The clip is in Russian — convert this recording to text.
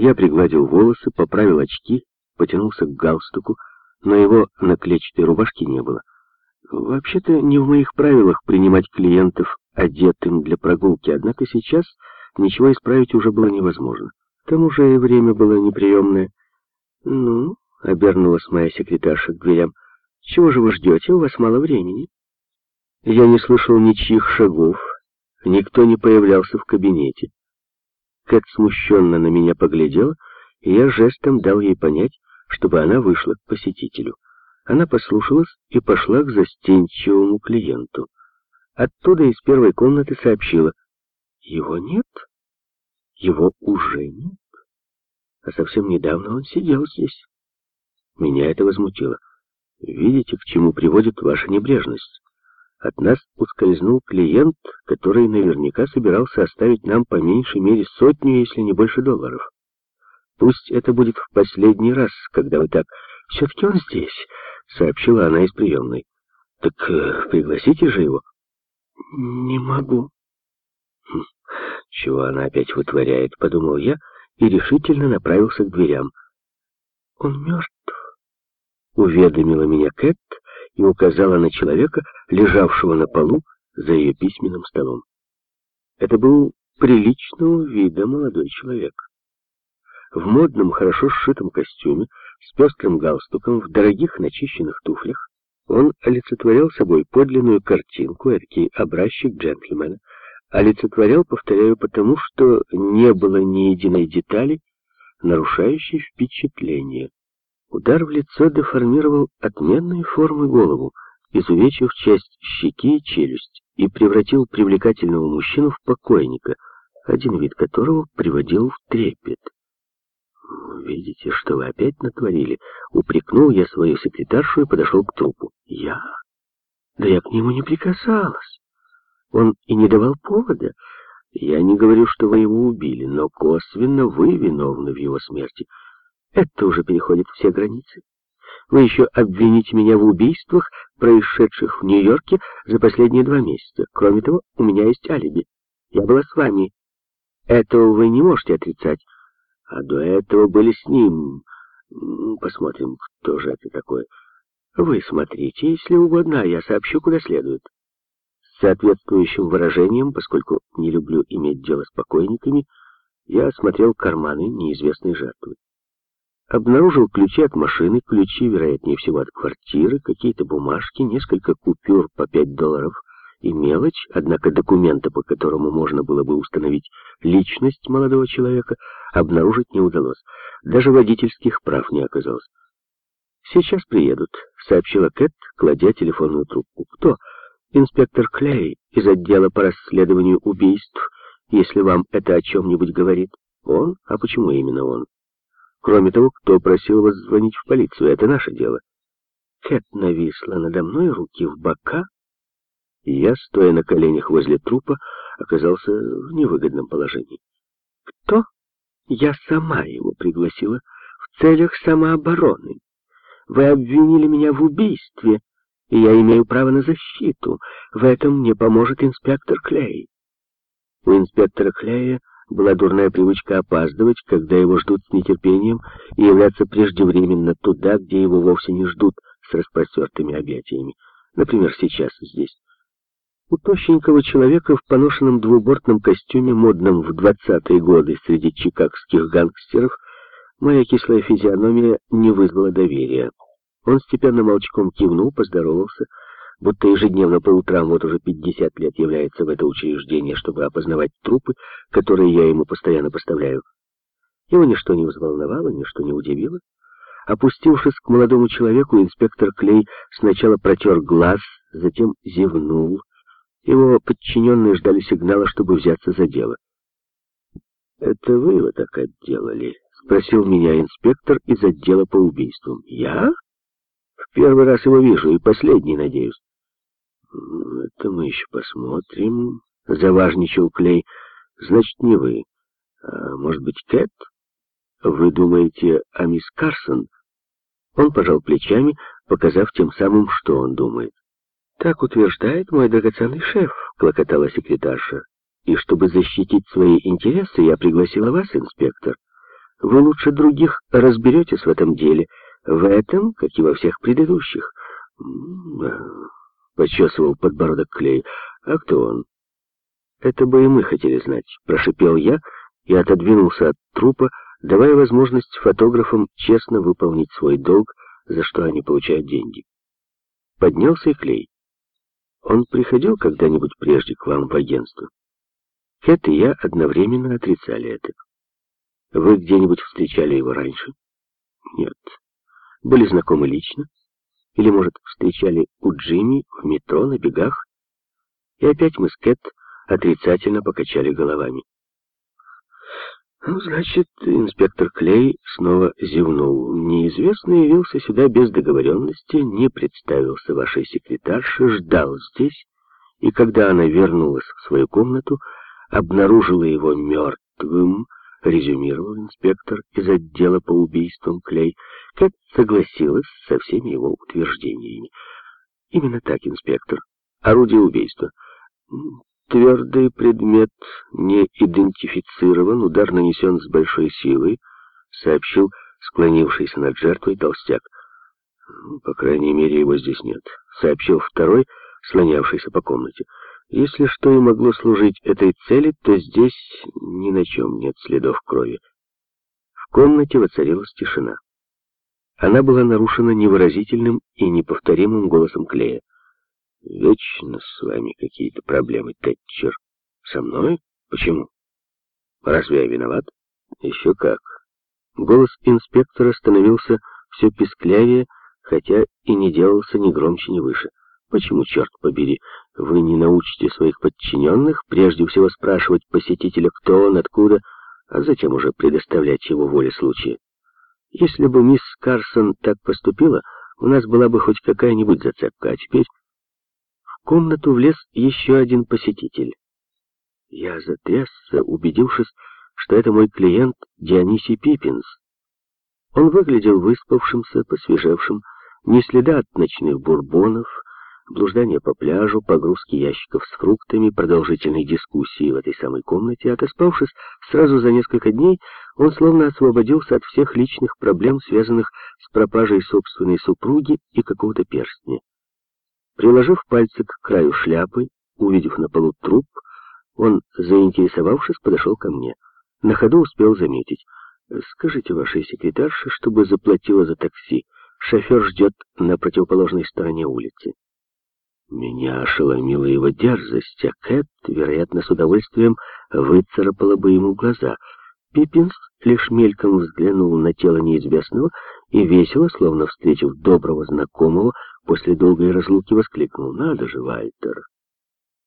Я пригладил волосы, поправил очки, потянулся к галстуку, но его на клетчатой рубашке не было. Вообще-то не в моих правилах принимать клиентов одетым для прогулки, однако сейчас ничего исправить уже было невозможно. К тому же и время было неприемное. «Ну», — обернулась моя секретарша к дверям, — «чего же вы ждете? У вас мало времени». Я не слышал ничьих шагов, никто не появлялся в кабинете. Кэт смущенно на меня поглядела, и я жестом дал ей понять, чтобы она вышла к посетителю. Она послушалась и пошла к застенчивому клиенту. Оттуда из первой комнаты сообщила, «Его нет? Его уже нет? А совсем недавно он сидел здесь». Меня это возмутило. «Видите, к чему приводит ваша небрежность?» От нас ускользнул клиент, который наверняка собирался оставить нам по меньшей мере сотню, если не больше долларов. Пусть это будет в последний раз, когда вы так... Все-таки он здесь, сообщила она из приемной. Так э, пригласите же его. Не могу. Хм, чего она опять вытворяет, подумал я и решительно направился к дверям. Он мертв, уведомила меня Кэт, и указала на человека, лежавшего на полу за ее письменным столом. Это был приличного вида молодой человек. В модном, хорошо сшитом костюме, с пестрым галстуком, в дорогих начищенных туфлях, он олицетворял собой подлинную картинку, эдакий образчик джентльмена, олицетворял, повторяю, потому что не было ни единой детали, нарушающей впечатление. Удар в лицо деформировал отменные формы голову, изувечив часть щеки и челюсть, и превратил привлекательного мужчину в покойника, один вид которого приводил в трепет. «Видите, что вы опять натворили?» Упрекнул я свою секретаршу и подошел к трупу. «Я? Да я к нему не прикасалась. Он и не давал повода. Я не говорю, что вы его убили, но косвенно вы виновны в его смерти». Это уже переходит все границы. Вы еще обвините меня в убийствах, происшедших в Нью-Йорке за последние два месяца. Кроме того, у меня есть алиби. Я была с вами. Этого вы не можете отрицать. А до этого были с ним. Посмотрим, кто же это такой. Вы смотрите, если угодно, а я сообщу, куда следует. С соответствующим выражением, поскольку не люблю иметь дело с покойниками, я осмотрел карманы неизвестной жертвы. Обнаружил ключи от машины, ключи, вероятнее всего, от квартиры, какие-то бумажки, несколько купюр по 5 долларов и мелочь, однако документа, по которому можно было бы установить личность молодого человека, обнаружить не удалось. Даже водительских прав не оказалось. «Сейчас приедут», — сообщила Кэт, кладя телефонную трубку. «Кто?» «Инспектор Клей из отдела по расследованию убийств, если вам это о чем-нибудь говорит». «Он? А почему именно он?» Кроме того, кто просил вас звонить в полицию, это наше дело. Кэт нависла надо мной, руки в бока, и я, стоя на коленях возле трупа, оказался в невыгодном положении. Кто? Я сама его пригласила в целях самообороны. Вы обвинили меня в убийстве, и я имею право на защиту. В этом мне поможет инспектор Клей. У инспектора Клея была дурная привычка опаздывать, когда его ждут с нетерпением, и являться преждевременно туда, где его вовсе не ждут с распростертыми объятиями. Например, сейчас здесь. У тощенького человека в поношенном двубортном костюме, модном в двадцатые годы среди чикагских гангстеров, моя кислая физиономия не вызвала доверия. Он степенно молчком кивнул, поздоровался, будто ежедневно по утрам вот уже 50 лет является в это учреждение, чтобы опознавать трупы, которые я ему постоянно поставляю. Его ничто не взволновало, ничто не удивило. Опустившись к молодому человеку, инспектор Клей сначала протер глаз, затем зевнул. Его подчиненные ждали сигнала, чтобы взяться за дело. «Это вы его так отделали?» — спросил меня инспектор из отдела по убийствам. «Я? В первый раз его вижу и последний, надеюсь». «Это мы еще посмотрим», — заважничал Клей. «Значит, не вы. А может быть, Кэт? Вы думаете о мисс Карсон?» Он пожал плечами, показав тем самым, что он думает. «Так утверждает мой драгоценный шеф», — клокотала секретарша. «И чтобы защитить свои интересы, я пригласила вас, инспектор. Вы лучше других разберетесь в этом деле. В этом, как и во всех предыдущих. Почесывал подбородок Клей. А кто он? Это бы и мы хотели знать, прошипел я и отодвинулся от трупа, давая возможность фотографам честно выполнить свой долг, за что они получают деньги. Поднялся и Клей. Он приходил когда-нибудь прежде к вам в агентство? Кэт и я одновременно отрицали это. Вы где-нибудь встречали его раньше? Нет. Были знакомы лично? Или, может, встречали у Джимми в метро на бегах? И опять мы с Кэт отрицательно покачали головами. Ну, значит, инспектор Клей снова зевнул. Неизвестный явился сюда без договоренности, не представился вашей секретарше, ждал здесь, и когда она вернулась в свою комнату, обнаружила его мертвым, резюмировал инспектор из отдела по убийствам Клей, как согласилась со всеми его утверждениями. Именно так, инспектор. Орудие убийства. Твердый предмет не идентифицирован, удар нанесен с большой силой, сообщил склонившийся над жертвой толстяк. По крайней мере, его здесь нет, сообщил второй, слонявшийся по комнате. Если что и могло служить этой цели, то здесь ни на чем нет следов крови. В комнате воцарилась тишина. Она была нарушена невыразительным и неповторимым голосом Клея. «Вечно с вами какие-то проблемы, Тэтчер. Со мной? Почему? Разве я виноват? Еще как». Голос инспектора становился все писклявее, хотя и не делался ни громче, ни выше. Почему, черт побери, вы не научите своих подчиненных прежде всего спрашивать посетителя, кто он, откуда, а затем уже предоставлять его воле случая? Если бы мисс Карсон так поступила, у нас была бы хоть какая-нибудь зацепка, а теперь... В комнату влез еще один посетитель. Я затрясся, убедившись, что это мой клиент Дионисий Пиппинс. Он выглядел выспавшимся, посвежевшим, ни следа от ночных бурбонов, блуждания по пляжу, погрузки ящиков с фруктами, продолжительной дискуссии в этой самой комнате. Отоспавшись сразу за несколько дней, он словно освободился от всех личных проблем, связанных с пропажей собственной супруги и какого-то перстня. Приложив пальцы к краю шляпы, увидев на полу труп, он, заинтересовавшись, подошел ко мне. На ходу успел заметить. «Скажите вашей секретарше, чтобы заплатила за такси. Шофер ждет на противоположной стороне улицы». Меня ошеломила его дерзость, а Кэт, вероятно, с удовольствием выцарапала бы ему глаза. Пиппинс лишь мельком взглянул на тело неизвестного и весело, словно встретив доброго знакомого, после долгой разлуки воскликнул «Надо же, Вальтер!»